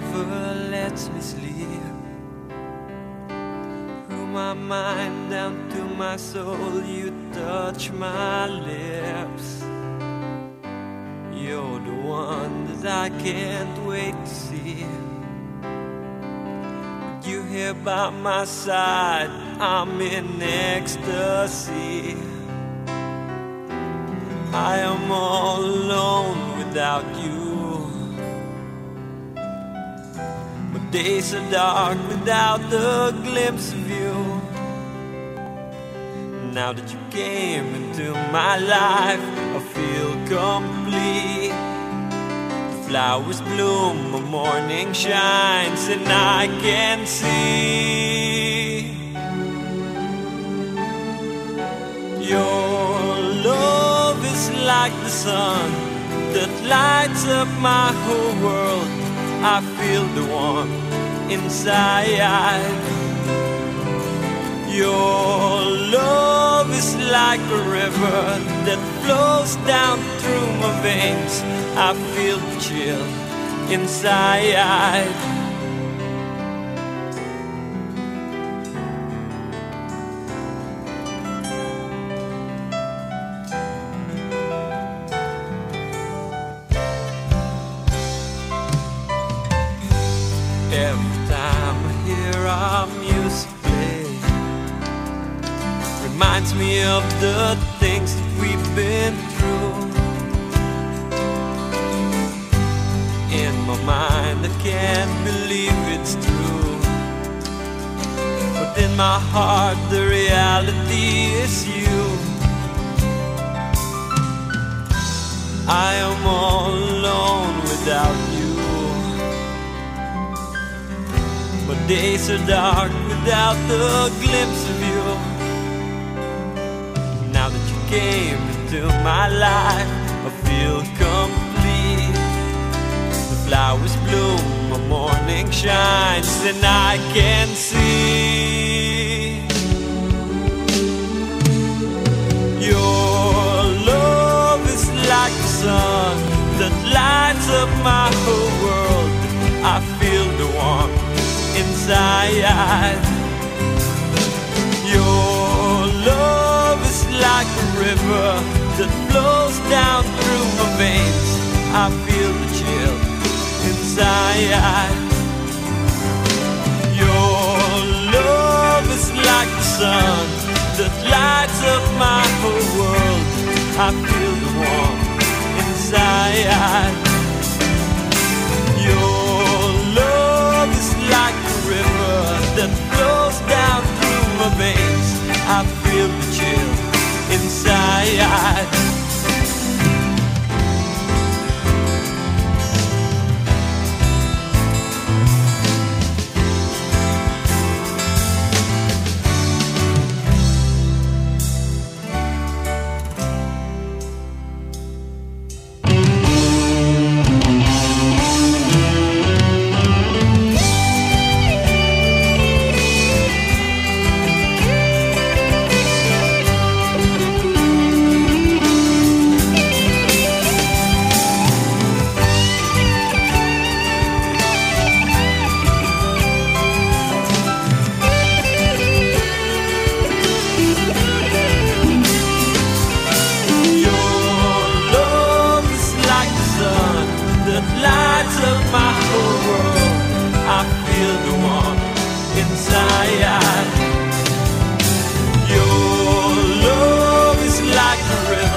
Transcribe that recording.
never lets me sleep. Through my mind down to my soul, you touch my lips. You're the one that I can't wait to see. You here by my side, I'm in ecstasy. I am all alone without you. Days are dark without the glimpse of you. Now that you came into my life, I feel complete. The flowers bloom, the morning shines, and I can see your love is like the sun that lights up my whole world. I feel the warmth inside. Your love is like a river that flows down through my veins. I feel the chill inside. Our music play, reminds me of the things that we've been through. In my mind, I can't believe it's true. But in my heart, the reality is you. I am all alone without you. Days are dark without the glimpse of you. Now that you came into my life, I feel complete. The flowers bloom, the morning shines, and I can see your love is like the sun that lights up my whole world. Inside. Your love is like a river that flows down through my veins. I feel the chill inside. Your love is like the sun that lights up my whole world. I feel. eye. the.